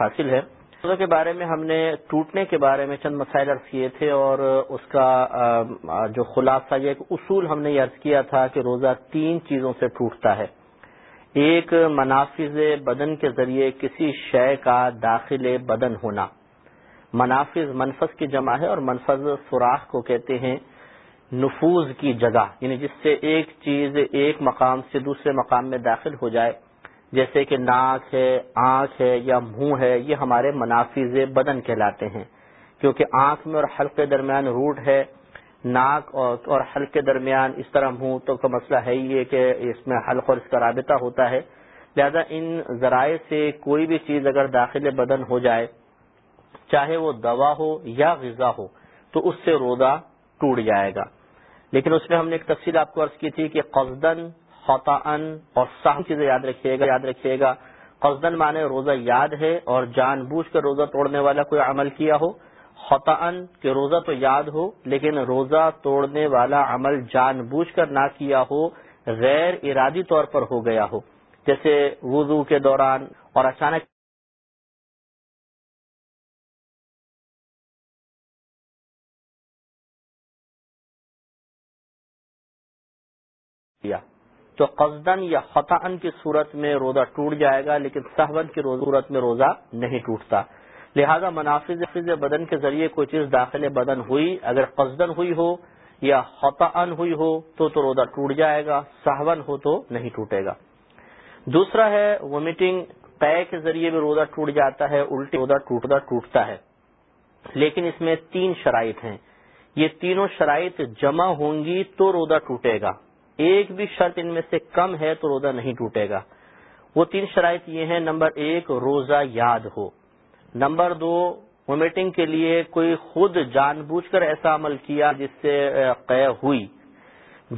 حاصل ہے۔ روزہ کے بارے میں ہم نے ٹوٹنے کے بارے میں چند مسائل عرض کیے تھے اور اس کا جو خلاصہ یہ ایک اصول ہم نے یہ عرض کیا تھا کہ روزہ تین چیزوں سے ٹوٹتا ہے۔ ایک، منافذ بدن کے ذریعے کسی شے کا داخل بدن ہونا۔ منافذ منفذ کی جمع ہے اور منفذ سوراخ کو کہتے ہیں نفوذ کی جگہ یعنی جس سے ایک چیز ایک مقام سے دوسرے مقام میں داخل ہو جائے۔ جیسے کہ ناک ہے، آنکھ ہے یا منہ ہے، یہ ہمارے منافذ بدن کہلاتے ہیں۔ کیونکہ آنکھ میں اور حلق کے درمیان روٹ ہے، ناک اور حلق کے درمیان اس طرح منہ، تو کا مسئلہ ہے یہ کہ اس میں حلق اور اس کا رابطہ ہوتا ہے۔ لہذا ان ذرائع سے کوئی بھی چیز اگر داخل بدن ہو جائے، چاہے وہ دوا ہو یا غذا ہو، تو اس سے روزہ ٹوٹ جائے گا۔ لیکن اس میں ہم نے ایک تفصیل آپ کو عرض کی تھی کہ قصدن خطا اور سام چیزیں یاد رکھیے گا، یاد رکھیے گا۔ قصدن معنی روزہ یاد ہے اور جان بوجھ کر روزہ توڑنے والا کوئی عمل کیا ہو۔ خطا کہ روزہ تو یاد ہو، لیکن روزہ توڑنے والا عمل جان بوجھ کر نہ کیا ہو، غیر ارادی طور پر ہو گیا ہو۔ جیسے وضو کے دوران اور اچانک تو قصدن یا خطا کی صورت میں روزہ ٹوٹ جائے گا، لیکن صحبن کی صورت میں روزہ نہیں ٹوٹتا۔ لہذا منافذ بدن کے ذریعے کوئی چیز داخل بدن ہوئی، اگر قصدن ہوئی ہو یا خطا ہوئی ہو تو تو روزہ ٹوٹ جائے گا صحبن ہو تو نہیں ٹوٹے گا۔ دوسرا ہے وومیٹنگ پے کے ذریعے بھی روزہ ٹوٹ جاتا ہے، الٹی روزہ ٹوٹتا ٹوٹتا ہے۔ لیکن اس میں تین شرائط ہیں۔ یہ تینوں شرائط جمع ہوں گی تو روزہ ٹوٹے گا۔ ایک بھی شرط ان میں سے کم ہے تو روزہ نہیں ٹوٹے گا۔ وہ تین شرائط یہ ہیں، نمبر ایک، روزہ یاد ہو۔ نمبر دو وومیٹنگ کے لیے کوئی خود جان بوجھ کر ایسا عمل کیا جس سے قے ہوئی،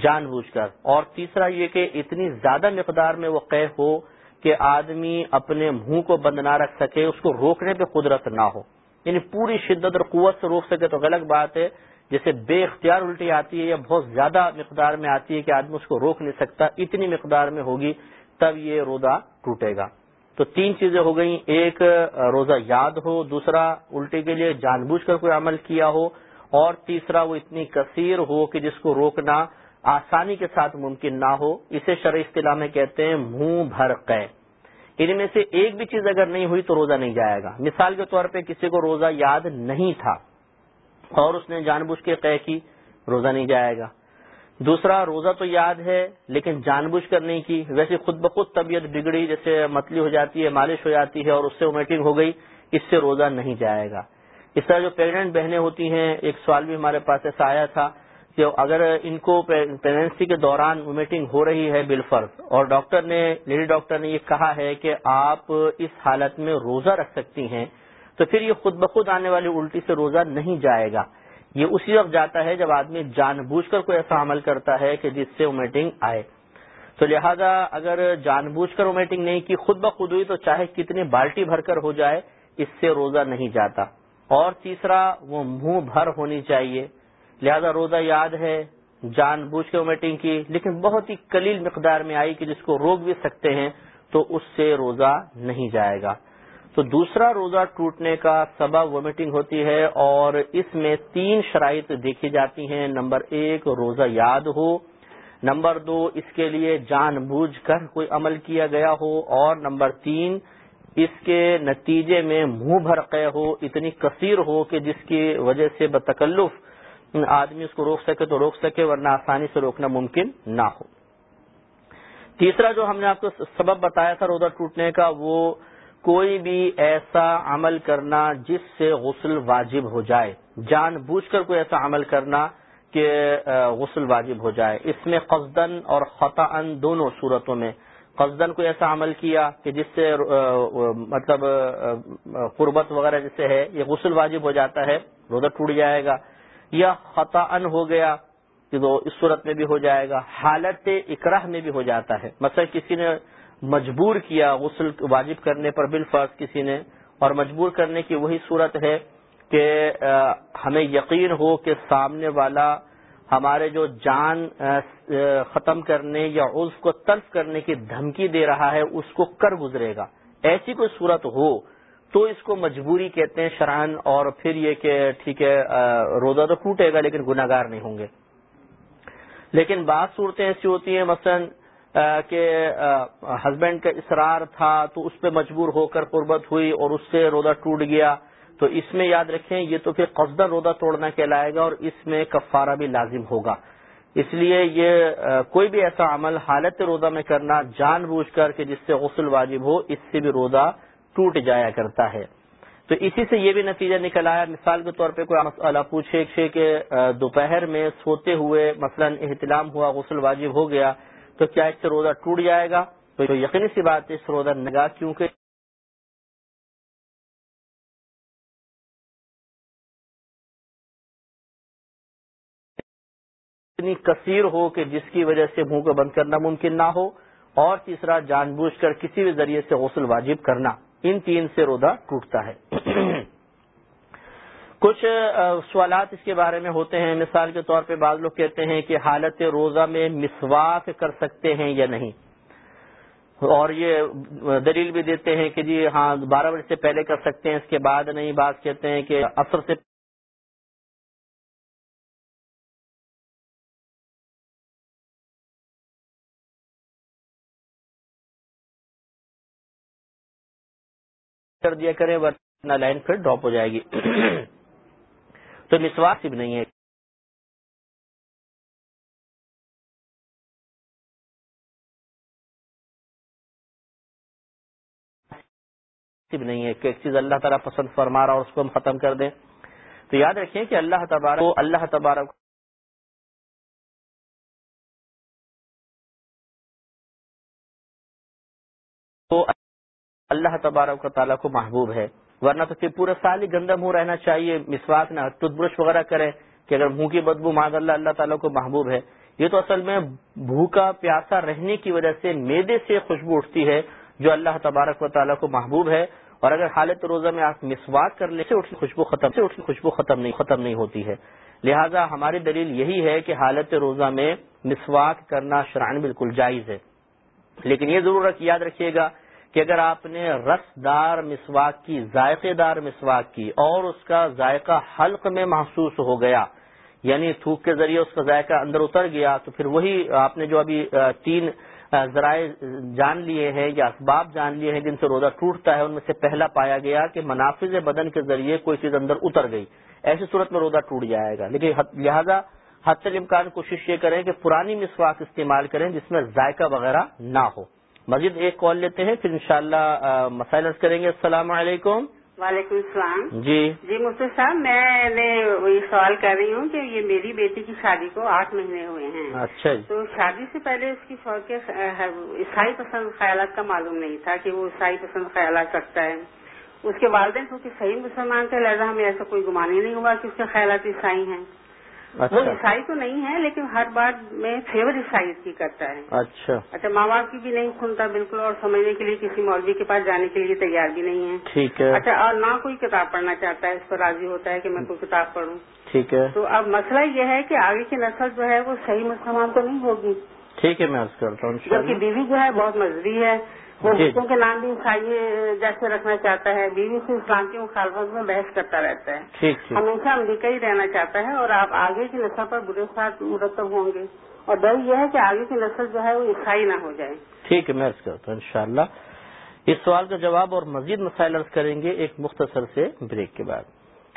جان بوجھ کر۔ اور تیسرا یہ کہ اتنی زیادہ مقدار میں وہ قے ہو کہ آدمی اپنے منہ کو بند نہ رکھ سکے، اس کو روکنے پہ قدرت نہ ہو۔ یعنی پوری شدت اور قوت سے روک سکے تو غلط بات ہے۔ جیسے بے اختیار الٹی آتی ہے یا بہت زیادہ مقدار میں آتی ہے کہ آدمی اس کو روک نہیں سکتا، اتنی مقدار میں ہوگی، تب یہ روزہ ٹوٹے گا۔ تو تین چیزیں ہو گئیں، ایک، روزہ یاد ہو، دوسرا الٹی کے لیے جان بوجھ کر کوئی عمل کیا ہو، اور تیسرا وہ اتنی کثیر ہو کہ جس کو روکنا آسانی کے ساتھ ممکن نہ ہو، اسے شرح اصطلاح میں کہتے ہیں منہ بھر قے۔ ان میں سے ایک بھی چیز اگر نہیں ہوئی تو روزہ نہیں جائے گا۔ مثال کے طور پہ کسی کو روزہ یاد نہیں تھا۔ اور اس نے جان بوجھ کے قے کی، روزہ نہیں جائے گا۔ دوسرا، روزہ تو یاد ہے، لیکن جان بوجھ کر نہیں کی۔ ویسے خود بخود طبیعت بگڑی، جیسے متلی ہو جاتی ہے، مالش ہو جاتی ہے اور اس سے ومیٹنگ ہو گئی، اس سے روزہ نہیں جائے گا۔ اس طرح جو پیگنٹ بہنیں ہوتی ہیں، ایک سوال بھی ہمارے پاس ایسا آیا تھا کہ اگر ان کو پریگنسی کے دوران ومیٹنگ ہو رہی ہے بالفرض، اور ڈاکٹر نے، لیڈی ڈاکٹر نے یہ کہا ہے کہ آپ اس حالت میں روزہ رکھ سکتی ہیں تو پھر یہ خود بخود آنے والی الٹی سے روزہ نہیں جائے گا۔ یہ اسی وقت جاتا ہے جب آدمی جان بوجھ کر کوئی ایسا عمل کرتا ہے کہ جس سے امیٹنگ آئے۔ تو لہذا اگر جان بوجھ کر امیٹنگ نہیں کی، خود بخود ہوئی تو چاہے کتنی بالٹی بھر کر ہو جائے، اس سے روزہ نہیں جاتا۔ اور تیسرا، وہ منہ بھر ہونی چاہیے۔ لہذا روزہ یاد ہے، جان بوجھ کے امیٹنگ کی، لیکن بہت ہی کلیل مقدار میں آئی کہ جس کو روک بھی سکتے ہیں تو اس سے روزہ نہیں جائے گا۔ تو دوسرا روزہ ٹوٹنے کا سبب وومیٹنگ ہوتی ہے اور اس میں تین شرائط دیکھی جاتی ہیں۔ نمبر ایک، روزہ یاد ہو۔ نمبر دو، اس کے لیے جان بوجھ کر کوئی عمل کیا گیا ہو۔ اور نمبر تین، اس کے نتیجے میں منہ بھرقے ہو، اتنی کثیر ہو کہ جس کی وجہ سے بتکلف آدمی اس کو روک سکے تو روک سکے، ورنہ آسانی سے روکنا ممکن نہ ہو۔ تیسرا جو ہم نے آپ کو سبب بتایا تھا روزہ ٹوٹنے کا، وہ کوئی بھی ایسا عمل کرنا جس سے غسل واجب ہو جائے۔ جان بوجھ کر کوئی ایسا عمل کرنا کہ غسل واجب ہو جائے۔ اس میں قصدن اور خطا دونوں صورتوں میں قصدن کوئی ایسا عمل کیا کہ جس سے مطلب قربت وغیرہ جسے ہے، یہ غسل واجب ہو جاتا ہے، روزہ ٹوٹ جائے گا یا خطا ہو گیا کہ وہ اس صورت میں بھی ہو جائے گا، حالت اکراہ میں بھی ہو جاتا ہے۔ مثلا کسی نے مجبور کیا غسل واجب کرنے پر بالفرض کسی نے اور مجبور کرنے کی وہی صورت ہے کہ ہمیں یقین ہو کہ سامنے والا ہمارے جو جان ختم کرنے یا عزف کو تلف کرنے کی دھمکی دے رہا ہے، اس کو کر گزرے گا۔ ایسی کوئی صورت ہو تو اس کو مجبوری کہتے ہیں شران اور پھر یہ کہ ٹھیک ہے روزہ تو ٹوٹے گا لیکن گناگار نہیں ہوں گے۔ لیکن بعض صورتیں ایسی ہوتی ہیں، مثلا کہ ہسبینڈ کا اصرار تھا تو اس پہ مجبور ہو کر قربت ہوئی اور اس سے روزہ ٹوٹ گیا۔ تو اس میں یاد رکھیں، یہ تو پھر قصدہ روزہ توڑنا کہلائے گا اور اس میں کفارہ بھی لازم ہوگا۔ اس لیے یہ کوئی بھی ایسا عمل حالت روزہ میں کرنا جان بوجھ کر کہ جس سے غسل واجب ہو، اس سے بھی روزہ ٹوٹ جایا کرتا ہے۔ تو اسی سے یہ بھی نتیجہ نکل آیا۔ مثال کے طور پہ کوئی مسئلہ پوچھے کہ دوپہر میں سوتے ہوئے مثلا احتلام ہوا، غسل واجب ہو گیا۔ تو کیا اس سے روزہ ٹوٹ جائے گا؟ تو یقینی سی بات ہے، اس روزہ نگاہ کیونکہ اتنی کثیر ہو کہ جس کی وجہ سے منہ کو بند کرنا ممکن نہ ہو، اور تیسرا، جان بوجھ کر کسی بھی ذریعے سے غسل واجب کرنا، ان تین سے روزہ ٹوٹتا ہے۔ کچھ سوالات اس کے بارے میں ہوتے ہیں۔ مثال کے طور پہ بعض لوگ کہتے ہیں کہ حالت روزہ میں مسواک کر سکتے ہیں یا نہیں۔ اور یہ دلیل بھی دیتے ہیں کہ جی ہاں بارہ بجے سے پہلے کر سکتے ہیں، اس کے بعد نہیں۔ بات کہتے ہیں کہ اثر سے کر دیا کریں، ورنہ لائن پھر ڈراپ ہو جائے گی۔ تو مسواک بھی نہیں ہے۔ نہیں ہے کہ ایک چیز اللہ تعالیٰ پسند فرما رہا اور اس کو ہم ختم کر دیں۔ تو یاد رکھیں کہ اللہ تبارک اللہ تبارک تو اللہ تبارک و تعالیٰ کو محبوب ہے۔ ورنہ تو پھر پورا سال ہی گندا منہ رہنا چاہیے، مسواک نہ ٹوتھ برش وغیرہ کرے کہ اگر منہ کی بدبو ماد اللہ اللہ تعالیٰ کو محبوب ہے۔ یہ تو اصل میں بھوکا، پیاسا رہنے کی وجہ سے میدے سے خوشبو اٹھتی ہے جو اللہ تبارک و تعالیٰ کو محبوب ہے۔ اور اگر حالت روزہ میں آپ مسواک کر لیں اٹھ خوشبو ختم سے اٹھ خوشبو ختم نہیں ختم نہیں ہوتی ہے۔ لہٰذا ہماری دلیل یہی ہے کہ حالت روزہ میں مسواک کرنا شرائن بالکل جائز ہے۔ لیکن یہ ضرور یاد رکھیے گا کہ اگر آپ نے رس دار مسواک کی، ذائقے دار مسواک کی اور اس کا ذائقہ حلق میں محسوس ہو گیا یعنی تھوک کے ذریعے اس کا ذائقہ اندر اتر گیا، تو پھر وہی آپ نے جو ابھی تین ذرائع جان لیے ہیں یا اسباب جان لیے ہیں جن سے روزہ ٹوٹتا ہے، ان میں سے پہلا پایا گیا کہ منافذ بدن کے ذریعے کوئی چیز اندر اتر گئی، ایسی صورت میں روزہ ٹوٹ جائے گا۔ لیکن لہذا حت الامکان کوشش یہ کریں کہ پرانی مسواک استعمال کریں جس میں ذائقہ وغیرہ نہ ہو۔ مزید ایک کال لیتے ہیں پھر انشاءاللہ شاء مسائل کریں گے۔ السلام علیکم۔ وعلیکم السلام۔ جی۔ جی مفتی صاحب میں نے وہی سوال کر رہی ہوں کہ یہ میری بیٹی کی شادی کو آٹھ مہینے ہوئے ہیں۔ اچھا جی۔ تو شادی سے پہلے اس کی شوق کے عیسائی پسند خیالات کا معلوم نہیں تھا کہ وہ عیسائی پسند خیالات رکھتا ہے۔ اس کے والدین کیونکہ صحیح مسلمان تھے لہٰذا ہمیں ایسا کوئی گمان ہی نہیں ہوا کہ اس کے خیالات عیسائی ہیں۔ وہ اچھا۔ عیسائی تو نہیں ہے لیکن ہر بات میں فیور عیسائی کی کرتا ہے۔ اچھا۔ اچھا ماں باپ کی بھی نہیں سنتا بالکل اور سمجھنے کے لیے کسی مولوی کے پاس جانے کے لیے تیار بھی نہیں ہے۔ ٹھیک ہے۔ اچھا اور نہ کوئی کتاب پڑھنا چاہتا ہے اس پر راضی ہوتا ہے کہ میں کوئی کتاب پڑھوں۔ ٹھیک ہے۔ تو اب مسئلہ یہ ہے کہ آگے کی نسل جو ہے وہ صحیح مسلمان تو نہیں ہوگی۔ ٹھیک ہے میں عرض کرتا ہوں جبکہ بیوی جو ہے بہت مزدی ہے۔ بچوں کے نام بھی عیسائی جیسے رکھنا چاہتا ہے بیوی سے اسلام کی مخالفت میں بحث کرتا رہتا ہے۔ ہمیشہ امریکہ ہی رہنا چاہتا ہے اور آپ آگے کی نسل پر برے ساتھ مرتب ہوں گے۔ اور ڈر یہ ہے کہ آگے کی نسل جو ہے وہ عیسائی نہ ہو جائے۔ ٹھیک ہے میں عرض کرتا ہوں انشاءاللہ۔ اس سوال کا جواب اور مزید مسائل عرض کریں گے ایک مختصر سے بریک کے بعد۔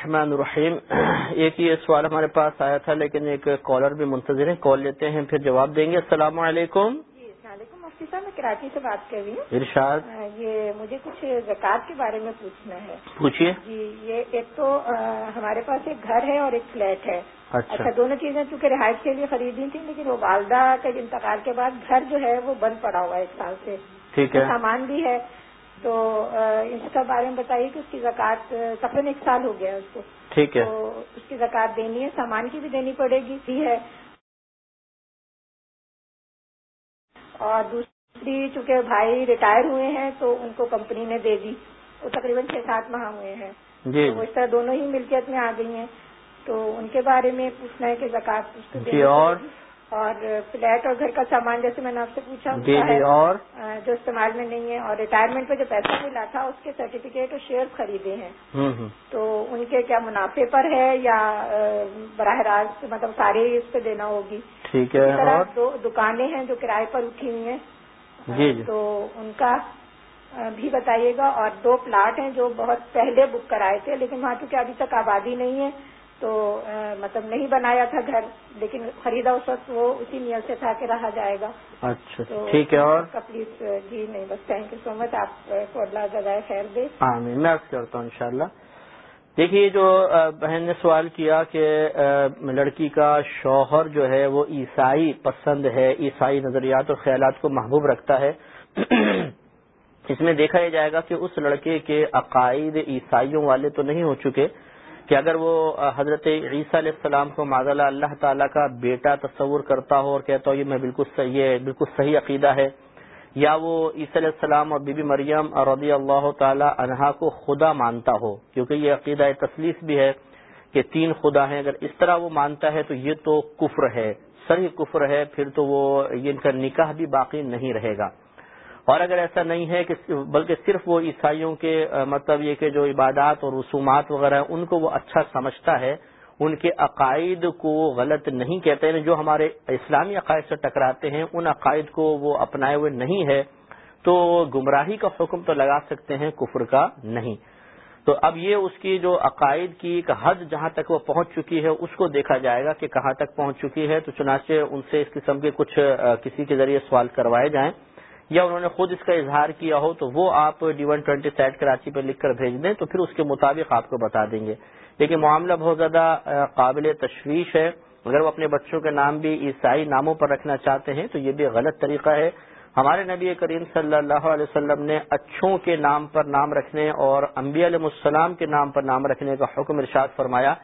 رحمان الرحیم ایک یہ سوال ہمارے پاس آیا تھا لیکن ایک کالر بھی منتظر ہے کال لیتے ہیں پھر جواب دیں گے۔ السلام علیکم۔ صاحب میں کراچی سے بات کر رہی ہوں۔ ارشاد؟ یہ مجھے کچھ زکوٰۃ کے بارے میں پوچھنا ہے۔ پوچھیے جی یہ ایک تو ہمارے پاس ایک گھر ہے اور ایک فلیٹ ہے۔ اچھا۔ اچھا دونوں چیزیں چونکہ رہائش کے لیے خریدی تھی لیکن وہ والدہ کے انتقال کے بعد گھر جو ہے وہ بند پڑا ہوا ہے ایک سال سے۔ ٹھیک ہے۔ سامان بھی ہے۔ تو اس کا بارے میں بتائیے کہ اس کی زکوٰۃ تقریباً ایک سال ہو گیا ہے اس کو۔ ٹھیک ہے۔ تو اس کی زکوٰۃ دینی ہے سامان کی بھی دینی پڑے گی ہے۔ اور دوسری چونکہ بھائی ریٹائر ہوئے ہیں تو ان کو کمپنی نے دے دی۔ وہ تقریباً چھ سات ماہ ہوئے ہیں۔ جی۔ تو اس طرح دونوں ہی ملکیت میں آ گئی ہیں۔ تو ان کے بارے میں پوچھنا ہے کہ زکات جی اور؟ اور فلیٹ اور گھر کا سامان جیسے میں نے آپ سے پوچھا جی جی اور؟ جو استعمال میں نہیں ہے۔ اور ریٹائرمنٹ پہ جو پیسہ ملا تھا اس کے سرٹیفکیٹ اور شیئر خریدے ہیں۔ تو ان کے کیا منافع پر ہے یا براہ راست مطلب سارے اس پہ دینا ہوگی؟ ٹھیک ہے دو دکانیں ہیں جو کرائے پر اٹھی ہوئی ہیں۔ جی جی۔ تو ان کا بھی بتائیے گا۔ اور دو پلاٹ ہیں جو بہت پہلے بک کرائے تھے لیکن وہاں چونکہ ابھی تک آبادی نہیں ہے تو مطلب نہیں بنایا تھا گھر لیکن خریدا اس وقت وہ اسی نیت سے تھا کہ رہا جائے گا۔ اچھا ٹھیک ہے۔ اور؟ پلیز جی نہیں بس تھینک یو سو مچ آپ کو اللہ جزائے خیر دے۔ آمین۔ میں عرض کرتا ہوں انشاءاللہ۔ دیکھیے جو بہن نے سوال کیا کہ لڑکی کا شوہر جو ہے، وہ عیسائی پسند ہے، عیسائی نظریات اور خیالات کو محبوب رکھتا ہے۔ اس میں دیکھا یہ جائے گا کہ اس لڑکے کے عقائد عیسائیوں والے تو نہیں ہو چکے کہ اگر وہ حضرت عیسیٰ علیہ السلام کو معذلہ اللہ تعالیٰ کا بیٹا تصور کرتا ہو اور کہتا ہو، یہ میں بالکل صحیح ہے، بالکل صحیح عقیدہ ہے۔ یا وہ عیسی علیہ السلام اور بی بی مریم رضی اللہ تعالی عنہا کو خدا مانتا ہو، کیونکہ یہ عقیدہ تسلیس بھی ہے کہ تین خدا ہیں۔ اگر اس طرح وہ مانتا ہے تو یہ تو کفر ہے صحیح کفر ہے، پھر تو وہ ان کا نکاح بھی باقی نہیں رہے گا۔ اور اگر ایسا نہیں ہے کہ بلکہ صرف وہ عیسائیوں کے مطلب یہ کہ جو عبادات اور رسومات وغیرہ ہیں، ان کو وہ اچھا سمجھتا ہے ان کے عقائد کو غلط نہیں کہتے ہیں جو ہمارے اسلامی عقائد سے ٹکراتے ہیں، ان عقائد کو وہ اپنائے ہوئے نہیں ہے، تو گمراہی کا حکم تو لگا سکتے ہیں، کفر کا نہیں۔ تو اب یہ اس کی جو عقائد کی ایک حد جہاں تک وہ پہنچ چکی ہے، اس کو دیکھا جائے گا کہ کہاں تک پہنچ چکی ہے۔ تو چنانچہ ان سے اس قسم کے کچھ کسی کے ذریعے سوال کروائے جائیں، یا انہوں نے خود اس کا اظہار کیا ہو، تو وہ آپ D one twenty site Karachi پہ لکھ کر بھیج دیں، تو پھر اس کے مطابق آپ کو بتا دیں گے۔ لیکن معاملہ بہت زیادہ قابل تشویش ہے۔ اگر وہ اپنے بچوں کے نام بھی عیسائی ناموں پر رکھنا چاہتے ہیں تو یہ بھی غلط طریقہ ہے۔ ہمارے نبی کریم صلی اللہ علیہ وسلم نے اچھوں کے نام پر نام رکھنے اور انبیاء علیہ السلام کے نام پر نام رکھنے کا حکم ارشاد فرمایا۔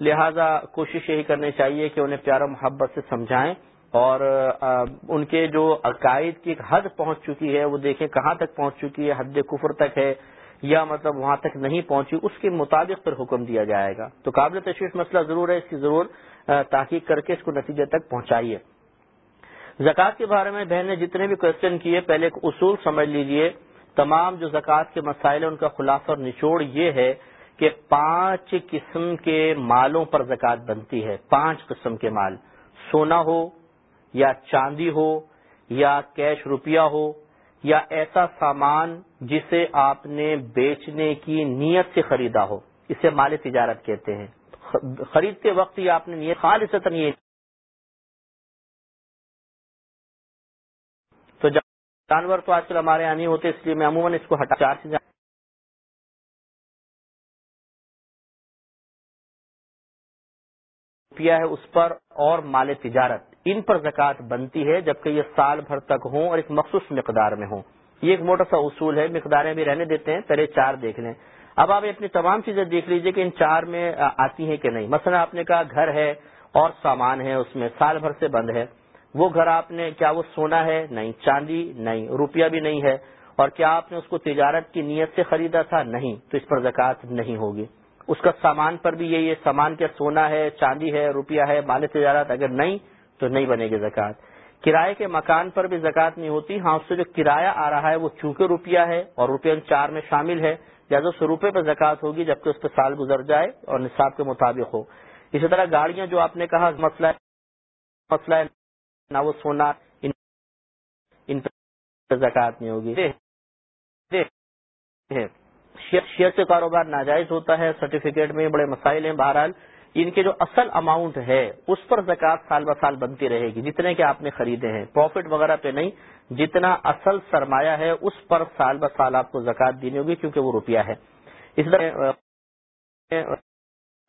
لہذا کوشش یہی کرنی چاہیے کہ انہیں پیار و محبت سے سمجھائیں اور ان کے جو عقائد کی ایک حد پہنچ چکی ہے، وہ دیکھیں کہاں تک پہنچ چکی ہے، حد کفر تک ہے۔ یا مطلب وہاں تک نہیں پہنچی، اس کے مطابق پھر حکم دیا جائے گا۔ تو قابل تشویش مسئلہ ضرور ہے، اس کی ضرور تحقیق کر کے اس کو نتیجے تک پہنچائیے۔ زکوٰۃ کے بارے میں بہن نے جتنے بھی کوشچن کیے، پہلے ایک اصول سمجھ لیجیے۔ تمام جو زکوٰۃ کے مسائل ہیں، ان کا خلاصہ اور نچوڑ یہ ہے کہ پانچ قسم کے مالوں پر زکوٰۃ بنتی ہے۔ پانچ قسم کے مال۔ سونا ہو یا چاندی ہو یا کیش روپیہ ہو یا ایسا سامان جسے آپ نے بیچنے کی نیت سے خریدا ہو، اسے مال تجارت کہتے ہیں۔ خریدتے وقت یہ آپ نے نیت خالص یہ۔ تو جانور تو آج کل ہمارے یہاں نہیں ہوتے، اس لیے میں عموماً اس کو ہٹا، چار سے روپیہ ہے اس پر اور مال تجارت۔ ان پر زکوٰۃ بنتی ہے جبکہ یہ سال بھر تک ہوں اور ایک مخصوص مقدار میں ہوں۔ یہ ایک موٹا سا اصول ہے مقداریں بھی رہنے دیتے ہیں، پہلے چار دیکھ لیں۔ اب آپ اپنی تمام چیزیں دیکھ لیجیے کہ ان چار میں آتی ہیں کہ نہیں۔ مثلا آپ نے کہا گھر ہے اور سامان ہے، اس میں سال بھر سے بند ہے۔ وہ گھر آپ نے، کیا وہ سونا ہے؟ نہیں، چاندی نہیں، روپیہ بھی نہیں ہے۔ اور کیا آپ نے اس کو تجارت کی نیت سے خریدا تھا؟ نہیں، تو اس پر زکوٰۃ نہیں ہوگی۔ اس کا سامان پر بھی یہی ہے سامان کیا سونا ہے چاندی ہے روپیہ ہے مال تجارت اگر نہیں تو نہیں بنے گی زکوٰۃ۔ کرائے کے مکان پر بھی زکوٰۃ نہیں ہوتی۔ ہاں اس سے جو کرایہ آ رہا ہے وہ چونکہ روپیہ ہے اور روپیہ ان چار میں شامل ہے۔ لہٰذا اس روپے پہ زکوٰۃ ہوگی جبکہ اس پہ سال گزر جائے اور نصاب کے مطابق ہو۔ اسی طرح گاڑیاں جو آپ نے کہا مسئلہ مسئلہ ہے نہ وہ سونا ان, ان پہ زکوٰۃ نہیں ہوگی۔ شیئر سے کاروبار ناجائز ہوتا ہے سرٹیفکیٹ میں بڑے مسائل ہیں بہرحال، ان کے جو اصل اماؤنٹ ہے، اس پر زکوٰۃ سال ب سال بنتی رہے گی، جتنے کے آپ نے خریدے ہیں پروفٹ وغیرہ پہ نہیں، جتنا اصل سرمایہ ہے، اس پر سال ب سال آپ کو زکوٰۃ دینی ہوگی، کیونکہ وہ روپیہ ہے۔ اس طرح،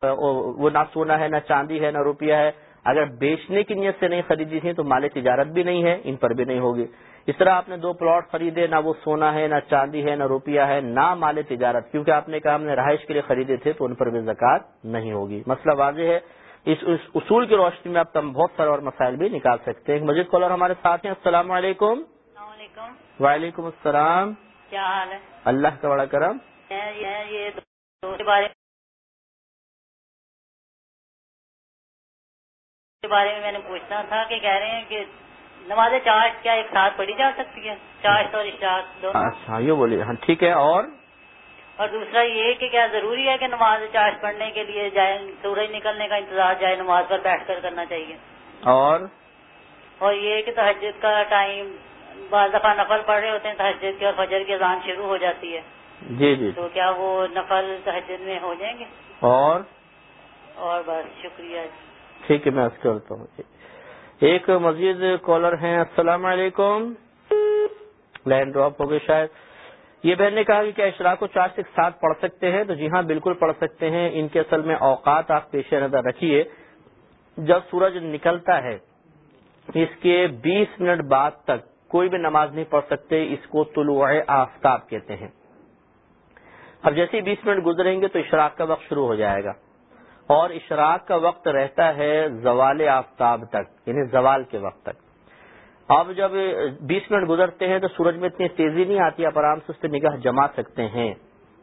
وہ نہ سونا ہے، نہ چاندی ہے، نہ روپیہ ہے، اگر بیچنے کی نیت سے نہیں خریدی تھی، تو مال تجارت بھی نہیں ہے، ان پر بھی نہیں ہوگی۔ اس طرح آپ نے دو پلاٹ خریدے نہ وہ سونا ہے نہ چاندی ہے نہ روپیہ ہے نہ مال تجارت کیونکہ آپ نے کہا ہم نے رہائش کے لیے خریدے تھے تو ان پر بھی زکوٰۃ نہیں ہوگی۔ مسئلہ واضح ہے۔ اس اصول کی روشنی میں آپ تم بہت سارے اور مسائل بھی نکال سکتے ہیں۔ مجید کالر ہمارے ساتھ ہیں۔ السلام علیکم۔ علیکم۔ وعلیکم السلام۔ کیا حال ہے؟ اللہ کا بڑا کرم۔ بارے میں میں نے پوچھنا تھا کہ کہہ رہے ہیں کہ نماز چاش کیا ایک ساتھ پڑھی جا سکتی ہے چاش اور اشاعت دونوں. اچھا یہ بولیے۔ ہاں ٹھیک ہے اور؟ اور دوسرا یہ کہ کیا ضروری ہے کہ نماز چاش پڑھنے کے لیے جائے سورج نکلنے کا انتظار جائے نماز پر بیٹھ کر کرنا چاہیے۔ اور؟ اور یہ کہ تہجد کا ٹائم بعض دفعہ نفل پڑھ رہے ہوتے ہیں تہجد کی اور فجر کی اذان شروع ہو جاتی ہے۔ جی جی۔ تو کیا وہ نفل تہجد میں ہو جائیں گے؟ اور؟ اور بس شکریہ۔ ٹھیک ہے میں کرتا ہوں۔ ایک مزید کالر ہیں، السلام علیکم۔ لائن ڈراپ ہو گئی شاید۔ یہ بہن نے کہا کہ کیا اشراق کو چار سے ساتھ پڑھ سکتے ہیں؟ تو جی ہاں بالکل پڑھ سکتے ہیں۔ ان کے اصل میں اوقات آپ پیش نظر رکھیے۔ جب سورج نکلتا ہے، اس کے بیس منٹ بعد تک کوئی بھی نماز نہیں پڑھ سکتے، اس کو طلوع آفتاب کہتے ہیں۔ اب جیسے ہی بیس منٹ گزریں گے تو اشراق کا وقت شروع ہو جائے گا۔ اور اشراق کا وقت رہتا ہے زوال آفتاب تک یعنی زوال کے وقت تک۔ اب جب بیس منٹ گزرتے ہیں تو سورج میں اتنی تیزی نہیں آتی، آپ آرام سے اس پہ نگاہ جما سکتے ہیں۔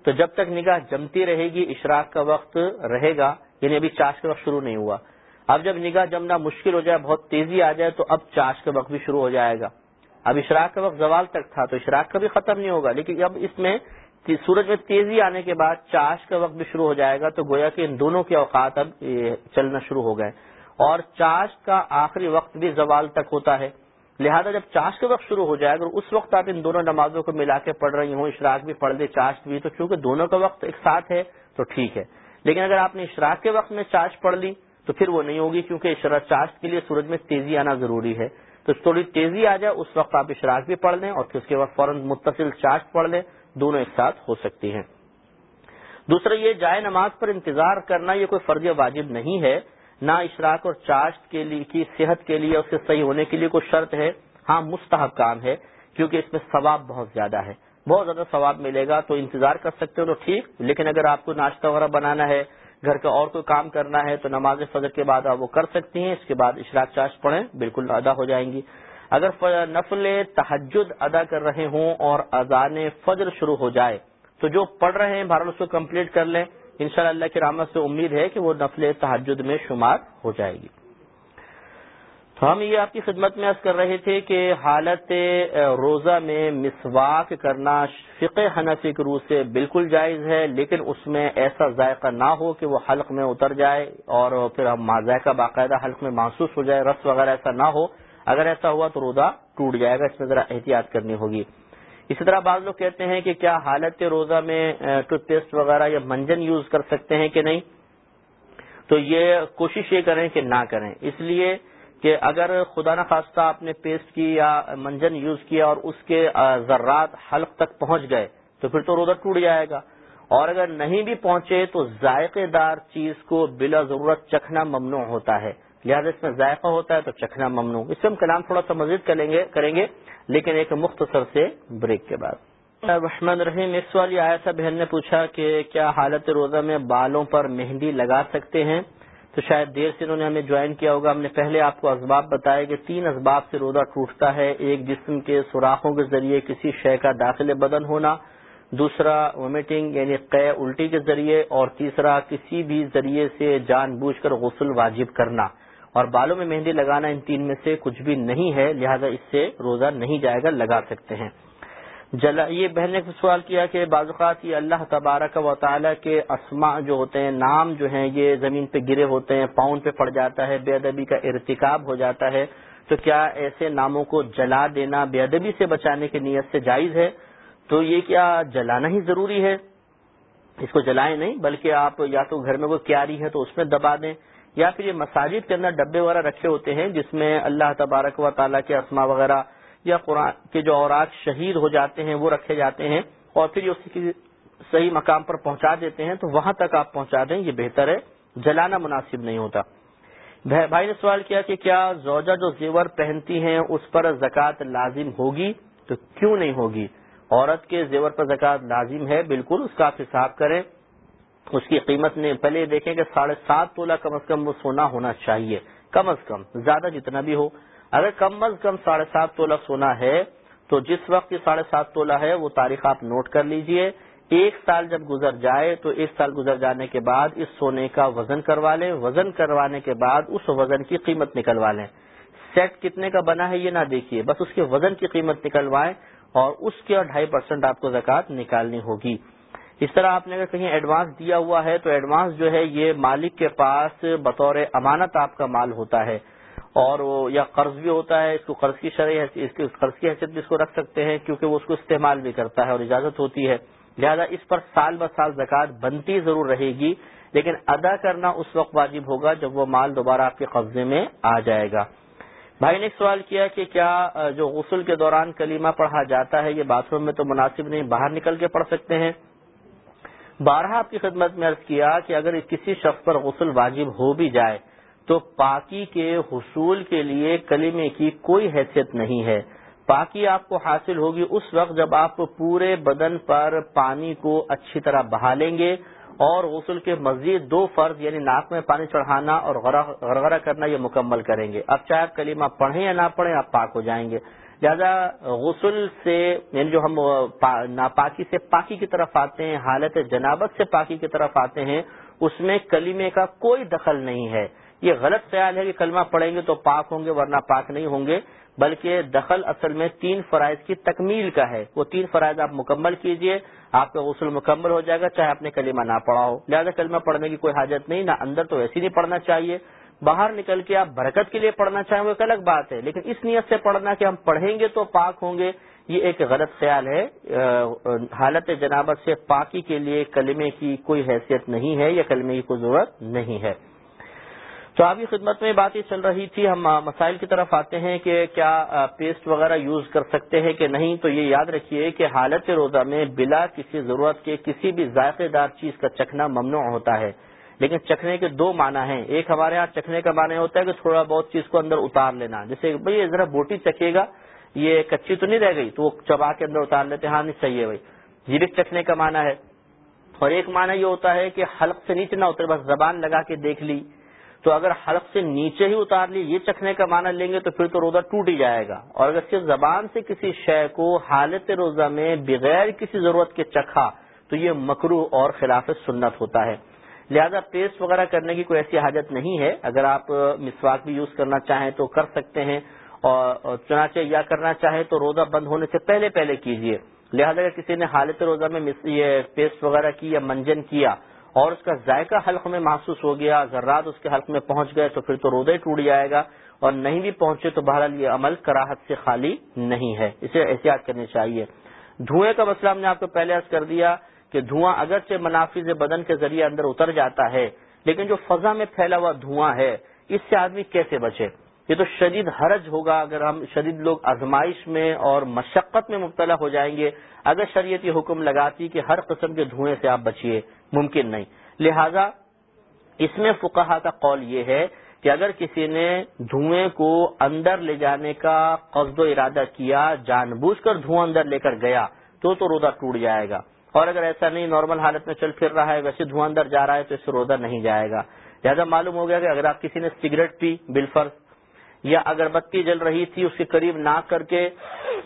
تو جب تک نگاہ جمتی رہے گی، اشراق کا وقت رہے گا یعنی ابھی چاش کا وقت شروع نہیں ہوا۔ اب جب نگاہ جمنا مشکل ہو جائے، بہت تیزی آ جائے، تو اب چاش کا وقت بھی شروع ہو جائے گا۔ اب اشراق کا وقت زوال تک تھا، تو اشراق کا بھی ختم نہیں ہوگا، لیکن اب اس میں سورج میں تیزی آنے کے بعد چاش کا وقت بھی شروع ہو جائے گا تو گویا کہ ان دونوں کے اوقات اب چلنا شروع ہو گئے اور چاش کا آخری وقت بھی زوال تک ہوتا ہے۔ لہذا جب چاش کا وقت شروع ہو جائے گا اس وقت آپ ان دونوں نمازوں کو ملا کے پڑھ رہی ہوں، اشراق بھی پڑھ دے چاش بھی، تو چونکہ دونوں کا وقت ایک ساتھ ہے تو ٹھیک ہے۔ لیکن اگر آپ نے اشراق کے وقت میں چاش پڑھ لی تو پھر وہ نہیں ہوگی کیونکہ چاشت کے لیے سورج میں تیزی آنا ضروری ہے۔ تو تھوڑی تیزی آ جائے، اس وقت آپ اشراق بھی پڑھ لیں اور پھر اس کے بعد فوراً متصل چاشت پڑھ لیں۔ دونوں ایک ساتھ ہو سکتی ہیں۔ دوسرا یہ، جائے نماز پر انتظار کرنا یہ کوئی فرض واجب نہیں ہے۔ نہ اشراق اور چاشت کے لیے، کی صحت کے لیے، اس کے صحیح ہونے کے لیے کوئی شرط ہے۔ ہاں مستحب کام ہے، کیونکہ اس میں ثواب بہت زیادہ ہے۔ بہت زیادہ ثواب ملے گا تو انتظار کر سکتے ہو تو ٹھیک، لیکن اگر آپ کو ناشتہ وغیرہ بنانا ہے، گھر کا اور کوئی کام کرنا ہے تو نماز فجر کے بعد آپ وہ کر سکتی ہیں۔ اس کے بعد اشراق چاش پڑھیں، بالکل ادا ہو جائیں گی۔ اگر نفل تحجد ادا کر رہے ہوں اور اذان فجر شروع ہو جائے، تو جو پڑھ رہے ہیں بھارت اس کو کمپلیٹ کر لیں۔ انشاءاللہ اللہ کی رحمت سے امید ہے کہ وہ نفل تحجد میں شمار ہو جائے گی۔ تو ہم یہ آپ کی خدمت میں عرض کر رہے تھے کہ حالت روزہ میں مسواک کرنا فقہ حنفی کے روح سے بالکل جائز ہے، لیکن اس میں ایسا ذائقہ نہ ہو کہ وہ حلق میں اتر جائے اور پھر ہم ذائقہ باقاعدہ حلق میں محسوس ہو جائے، رس وغیرہ ایسا نہ ہو۔ اگر ایسا ہوا تو روزہ ٹوٹ جائے گا، اس میں ذرا احتیاط کرنی ہوگی۔ اسی طرح بعض لوگ کہتے ہیں کہ کیا حالت روزہ میں ٹوتھ پیسٹ وغیرہ یا منجن یوز کر سکتے ہیں کہ نہیں؟ تو یہ کوشش یہ کریں کہ نہ کریں۔ اس لیے کہ اگر خدا نخواستہ آپ نے پیسٹ کی یا منجن یوز کیا اور اس کے ذرات حلق تک پہنچ گئے، تو پھر تو روزہ ٹوٹ جائے گا۔ اور اگر نہیں بھی پہنچے تو ذائقے دار چیز کو بلا ضرورت چکھنا ممنوع ہوتا ہے۔ لہٰذا اس میں ذائقہ ہوتا ہے تو چکھنا ممنوع۔ اس سے ہم کلام تھوڑا سا مزید کریں گے لیکن ایک مختصر سے بریک کے بعد۔ رحمد رحیم اس والی آیا بہن نے پوچھا کہ کیا حالت روزہ میں بالوں پر مہندی لگا سکتے ہیں؟ تو شاید دیر سے انہوں نے ہمیں جوائن کیا ہوگا۔ ہم نے پہلے آپ کو اسباب بتایا کہ تین اسباب سے روزہ ٹوٹتا ہے۔ ایک جسم کے سوراخوں کے ذریعے کسی شے کا داخل بدن ہونا، دوسرا وومیٹنگ یعنی قے الٹی کے ذریعے، اور تیسرا کسی بھی ذریعے سے جان بوجھ کر غسل واجب کرنا۔ اور بالوں میں مہندی لگانا ان تین میں سے کچھ بھی نہیں ہے، لہذا اس سے روزہ نہیں جائے گا، لگا سکتے ہیں۔ جلا، یہ بہن نے سوال کیا کہ بعض اوقات یہ اللہ تبارک و تعالیٰ کے اسماء جو ہوتے ہیں، نام جو ہیں، یہ زمین پہ گرے ہوتے ہیں پاؤنڈ پہ پڑ جاتا ہے، بے ادبی کا ارتکاب ہو جاتا ہے۔ تو کیا ایسے ناموں کو جلا دینا بے ادبی سے بچانے کی نیت سے جائز ہے؟ تو یہ کیا جلانا ہی ضروری ہے؟ اس کو جلائیں نہیں، بلکہ آپ یا تو گھر میں کوئی کیاری ہے تو اس میں دبا دیں۔ یا پھر یہ مساجد کے اندر ڈبے وغیرہ رکھے ہوتے ہیں جس میں اللہ تبارک و تعالیٰ کے اسما وغیرہ یا قرآن کے جو اوراق شہید ہو جاتے ہیں وہ رکھے جاتے ہیں اور پھر یہ اسی صحیح مقام پر پہنچا دیتے ہیں تو وہاں تک آپ پہنچا دیں، یہ بہتر ہے، جلانا مناسب نہیں ہوتا۔ بھائی نے سوال کیا کہ کیا زوجہ جو زیور پہنتی ہیں اس پر زکوٰۃ لازم ہوگی؟ تو کیوں نہیں ہوگی؟ عورت کے زیور پر زکوٰۃ لازم ہے، بالکل اس کا آپ حساب کریں۔ اس کی قیمت نے پہلے دیکھیں کہ ساڑھے سات تولہ کم از کم وہ سونا ہونا چاہیے۔ کم از کم، زیادہ جتنا بھی ہو۔ اگر کم از کم ساڑھے سات تولہ سونا ہے، تو جس وقت یہ ساڑھے سات تولہ ہے، وہ تاریخ آپ نوٹ کر لیجیے۔ ایک سال جب گزر جائے، تو ایک سال گزر جانے کے بعد اس سونے کا وزن کروا لیں۔ وزن کروانے کے بعد اس وزن کی قیمت نکلوا لیں۔ سیٹ کتنے کا بنا ہے یہ نہ دیکھیے، بس اس کے وزن کی قیمت نکلوائیں اور اس کے ڈھائی پرسینٹ آپ کو زکوٰۃ نکالنی ہوگی۔ اس طرح آپ نے اگر کہیں ایڈوانس دیا ہوا ہے تو ایڈوانس جو ہے یہ مالک کے پاس بطور امانت آپ کا مال ہوتا ہے اور وہ یا قرض بھی ہوتا ہے، اس کو قرض کی شرح اس کی قرض کی حیثیت بھی اس کو رکھ سکتے ہیں کیونکہ وہ اس کو استعمال بھی کرتا ہے اور اجازت ہوتی ہے۔ لہذا اس پر سال ب سال زکوٰۃ بنتی ضرور رہے گی، لیکن ادا کرنا اس وقت واجب ہوگا جب وہ مال دوبارہ آپ کے قبضے میں آ جائے گا۔ بھائی نے ایک سوال کیا کہ کیا جو غسل کے دوران کلیمہ پڑھا جاتا ہے یہ باتھ روم میں تو مناسب نہیں، باہر نکل کے پڑھ سکتے ہیں۔ بارہ آپ کی خدمت میں عرض کیا کہ اگر کسی شخص پر غسل واجب ہو بھی جائے تو پاکی کے حصول کے لیے کلیمے کی کوئی حیثیت نہیں ہے۔ پاکی آپ کو حاصل ہوگی اس وقت جب آپ پورے بدن پر پانی کو اچھی طرح بہا لیں گے اور غسل کے مزید دو فرض یعنی ناک میں پانی چڑھانا اور غرغرہ کرنا یہ مکمل کریں گے۔ اب چاہے آپ کلیمہ پڑھیں یا نہ پڑھیں، آپ پاک ہو جائیں گے۔ لہٰذا غسل سے یعنی جو ہم ناپاکی سے پاکی کی طرف آتے ہیں، حالت جنابت سے پاکی کی طرف آتے ہیں، اس میں کلیمے کا کوئی دخل نہیں ہے۔ یہ غلط خیال ہے کہ کلمہ پڑھیں گے تو پاک ہوں گے، ورنہ پاک نہیں ہوں گے، بلکہ دخل اصل میں تین فرائض کی تکمیل کا ہے۔ وہ تین فرائض آپ مکمل کیجیے، آپ کا غسل مکمل ہو جائے گا، چاہے آپ نے کلمہ نہ پڑھا ہو۔ لہٰذا کلمہ پڑھنے کی کوئی حاجت نہیں، نہ اندر تو ایسی نہیں پڑھنا چاہیے۔ باہر نکل کے آپ برکت کے لیے پڑھنا چاہیں وہ ایک الگ بات ہے، لیکن اس نیت سے پڑھنا کہ ہم پڑھیں گے تو پاک ہوں گے، یہ ایک غلط خیال ہے۔ حالت جنابت سے پاکی کے لیے کلمے کی کوئی حیثیت نہیں ہے یا کلمے کی کوئی ضرورت نہیں ہے۔ تو آپ کی خدمت میں بات یہ چل رہی تھی، ہم مسائل کی طرف آتے ہیں کہ کیا پیسٹ وغیرہ یوز کر سکتے ہیں کہ نہیں؟ تو یہ یاد رکھیے کہ حالت روزہ میں بلا کسی ضرورت کے کسی بھی ذائقے دار چیز کا چکھنا ممنوع ہوتا ہے۔ لیکن چکھنے کے دو معنی ہیں۔ ایک ہمارے یہاں چکھنے کا معنی ہوتا ہے کہ تھوڑا بہت چیز کو اندر اتار لینا۔ جیسے بھائی ذرا بوٹی چکھے گا، یہ کچی تو نہیں رہ گئی، تو وہ چبا کے اندر اتار لیتے ہاں نہیں، صحیح ہے بھائی۔ یہ بھی چکھنے کا معنی ہے۔ اور ایک معنی یہ ہوتا ہے کہ حلق سے نیچے نہ اترے بس زبان لگا کے دیکھ لی۔ تو اگر حلق سے نیچے ہی اتار لی، یہ چکھنے کا معنی لیں گے تو پھر تو روزہ ٹوٹ ہی جائے گا۔ اور اگر صرف زبان سے کسی شے کو حالت روزہ میں بغیر کسی ضرورت کے چکھا، تو یہ مکرو اور خلاف سنت ہوتا ہے۔ لہذا پیسٹ وغیرہ کرنے کی کوئی ایسی حاجت نہیں ہے۔ اگر آپ مسواک بھی یوز کرنا چاہیں تو کر سکتے ہیں اور چنانچہ یا کرنا چاہیں تو روزہ بند ہونے سے پہلے پہلے کیجیے لہذا اگر کسی نے حالت روزہ میں یہ پیسٹ وغیرہ کی یا منجن کیا اور اس کا ذائقہ حلق میں محسوس ہو گیا، ذرات اس کے حلق میں پہنچ گئے تو پھر تو روزہ ہی ٹوٹ جائے گا اور نہیں بھی پہنچے تو بہرحال یہ عمل کراہت سے خالی نہیں ہے۔ اسے احتیاط کرنی چاہیے۔ دھوئیں کا مسئلہ ہم نے آپ کو پہلے عرض کر دیا۔ کہ دھواں اگرچہ منافذ بدن کے ذریعے اندر اتر جاتا ہے، لیکن جو فضا میں پھیلا ہوا دھواں ہے، اس سے آدمی کیسے بچے؟ یہ تو شدید حرج ہوگا اگر ہم شدید لوگ آزمائش میں اور مشقت میں مبتلا ہو جائیں گے، اگر شریعت یہ حکم لگاتی کہ ہر قسم کے دھوئیں سے آپ بچیے ممکن نہیں۔ لہذا، اس میں فقہا کا قول یہ ہے کہ اگر کسی نے دھوئیں کو اندر لے جانے کا قصد و ارادہ کیا، جان بوجھ کر دھواں اندر لے کر گیا، تو تو روزہ ٹوٹ جائے گا۔ اور اگر ایسا نہیں نارمل حالت میں چل پھر رہا ہے، ویسے دھواں اندر جا رہا ہے تو اس سے روزہ نہیں جائے گا۔ لہٰذا معلوم ہو گیا کہ اگر آپ کسی نے سگریٹ پی بالفر یا اگر بتی جل رہی تھی، اس کے قریب نہ کر کے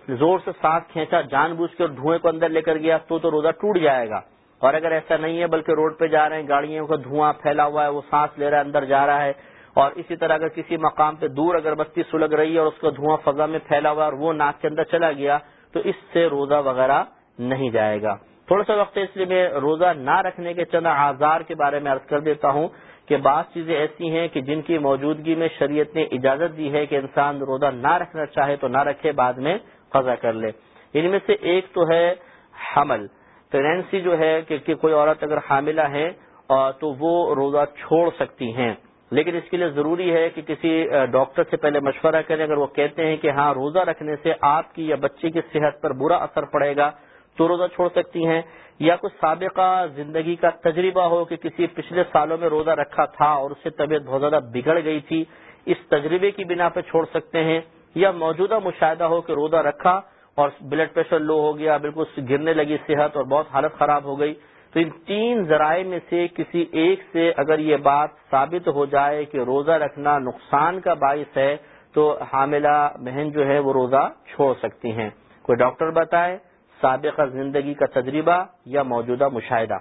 زور سے سانس کھینچا، جان بوجھ کے اور دھوئیں کو اندر لے کر گیا، تو تو روزہ ٹوٹ جائے گا۔ اور اگر ایسا نہیں ہے، بلکہ روڈ پہ جا رہے ہیں، گاڑیوں کا دھواں پھیلا ہوا ہے، وہ سانس لے رہا ہے، اندر جا رہا ہے، اور اسی طرح اگر کسی مقام پہ دور اگر بستی سلگ رہی ہے اور اس کا دھواں فضا میں پھیلا ہوا ہے اور وہ ناک کے اندر چلا گیا، تو اس سے روزہ وغیرہ نہیں جائے گا۔ تھوڑا سا وقت اس لیے میں روزہ نہ رکھنے کے چند آزار کے بارے میں عرض کر دیتا ہوں کہ بعض چیزیں ایسی ہیں کہ جن کی موجودگی میں شریعت نے اجازت دی ہے کہ انسان روزہ نہ رکھنا چاہے تو نہ رکھے، بعد میں قضا کر لے۔ ان میں سے ایک تو ہے حمل۔ پریگنسی جو ہے کہ کوئی عورت اگر حاملہ ہے تو وہ روزہ چھوڑ سکتی ہیں۔ لیکن اس کے لیے ضروری ہے کہ کسی ڈاکٹر سے پہلے مشورہ کریں۔ اگر وہ کہتے ہیں کہ ہاں روزہ رکھنے سے آپ کی یا بچے کی صحت پر برا اثر پڑے گا تو روزہ چھوڑ سکتی ہیں، یا کچھ سابقہ زندگی کا تجربہ ہو کہ کسی پچھلے سالوں میں روزہ رکھا تھا اور اس سے طبیعت بہت زیادہ بگڑ گئی تھی، اس تجربے کی بنا پہ چھوڑ سکتے ہیں، یا موجودہ مشاہدہ ہو کہ روزہ رکھا اور بلڈ پریشر لو ہو گیا، بالکل گرنے لگی صحت اور بہت حالت خراب ہو گئی۔ تو ان تین ذرائع میں سے کسی ایک سے اگر یہ بات ثابت ہو جائے کہ روزہ رکھنا نقصان کا باعث ہے، تو حاملہ بہن جو ہے وہ روزہ چھوڑ سکتی ہیں۔ کوئی ڈاکٹر بتائے سابقہ زندگی کا تجربہ یا موجودہ مشاہدہ۔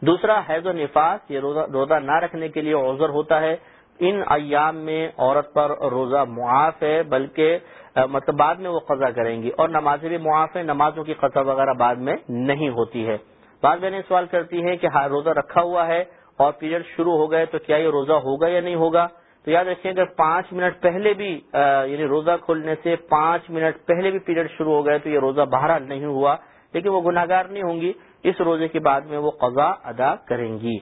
دوسرا، حیض و نفاس، یہ روزہ نہ رکھنے کے لیے عذر ہوتا ہے۔ ان ایام میں عورت پر روزہ معاف ہے، بلکہ مطلب بعد میں وہ قضا کریں گی۔ اور نمازیں بھی معاف ہیں، نمازوں کی قضا وغیرہ بعد میں نہیں ہوتی ہے۔ بعد میں سوال کرتی ہے کہ ہاں روزہ رکھا ہوا ہے اور پیریڈ شروع ہو گئے تو کیا یہ روزہ ہوگا یا نہیں ہوگا؟ تو یاد رکھیں، اگر پانچ منٹ پہلے بھی یعنی روزہ کھولنے سے پانچ منٹ پہلے بھی پیریڈ شروع ہو گئے تو یہ روزہ بہرحال نہیں ہوا، لیکن وہ گناگار نہیں ہوں گی، اس روزے کے بعد میں وہ قضا ادا کریں گی۔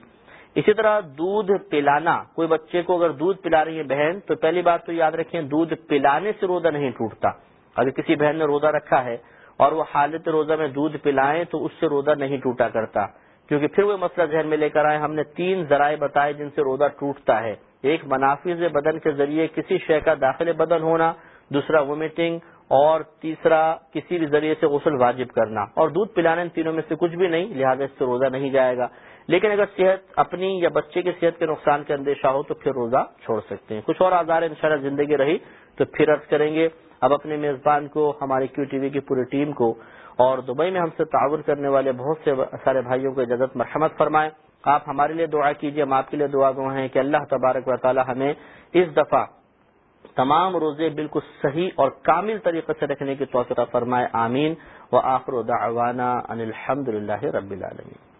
اسی طرح دودھ پلانا، کوئی بچے کو اگر دودھ پلا رہی ہے بہن، تو پہلی بات تو یاد رکھیں، دودھ پلانے سے روزہ نہیں ٹوٹتا۔ اگر کسی بہن نے روزہ رکھا ہے اور وہ حالت روزہ میں دودھ پلائیں، تو اس سے روزہ نہیں ٹوٹا کرتا۔ کیونکہ پھر وہ مسئلہ ذہن میں لے کر آئے، ہم نے تین ذرائع بتائے جن سے روزہ ٹوٹتا ہے۔ ایک منافذ بدن کے ذریعے کسی شے کا داخل بدن ہونا، دوسرا وومیٹنگ اور تیسرا کسی بھی ذریعے سے غسل واجب کرنا۔ اور دودھ پلانے ان تینوں میں سے کچھ بھی نہیں، لہٰذا اس سے روزہ نہیں جائے گا۔ لیکن اگر صحت اپنی یا بچے کی صحت کے نقصان کا اندیشہ ہو تو پھر روزہ چھوڑ سکتے ہیں۔ کچھ اور آزار ان زندگی رہی تو پھر عرض کریں گے، اب اپنے میزبان کو ہماری کیو ٹی وی کی پوری ٹیم کو، اور دبئی میں ہم سے تعاون کرنے والے بہت سے سارے بھائیوں کو اجازت، مرحمت فرمائیں۔ آپ ہمارے لیے دعا کیجیے ہم آپ کے لیے دعا گو ہیں کہ اللہ تبارک و تعالی ہمیں اس دفعہ تمام روزے بالکل صحیح اور کامل طریقے سے رکھنے کی توفیق فرمائے۔ آمین۔ و آخر دعوانا ان الحمد للہ رب العالمین۔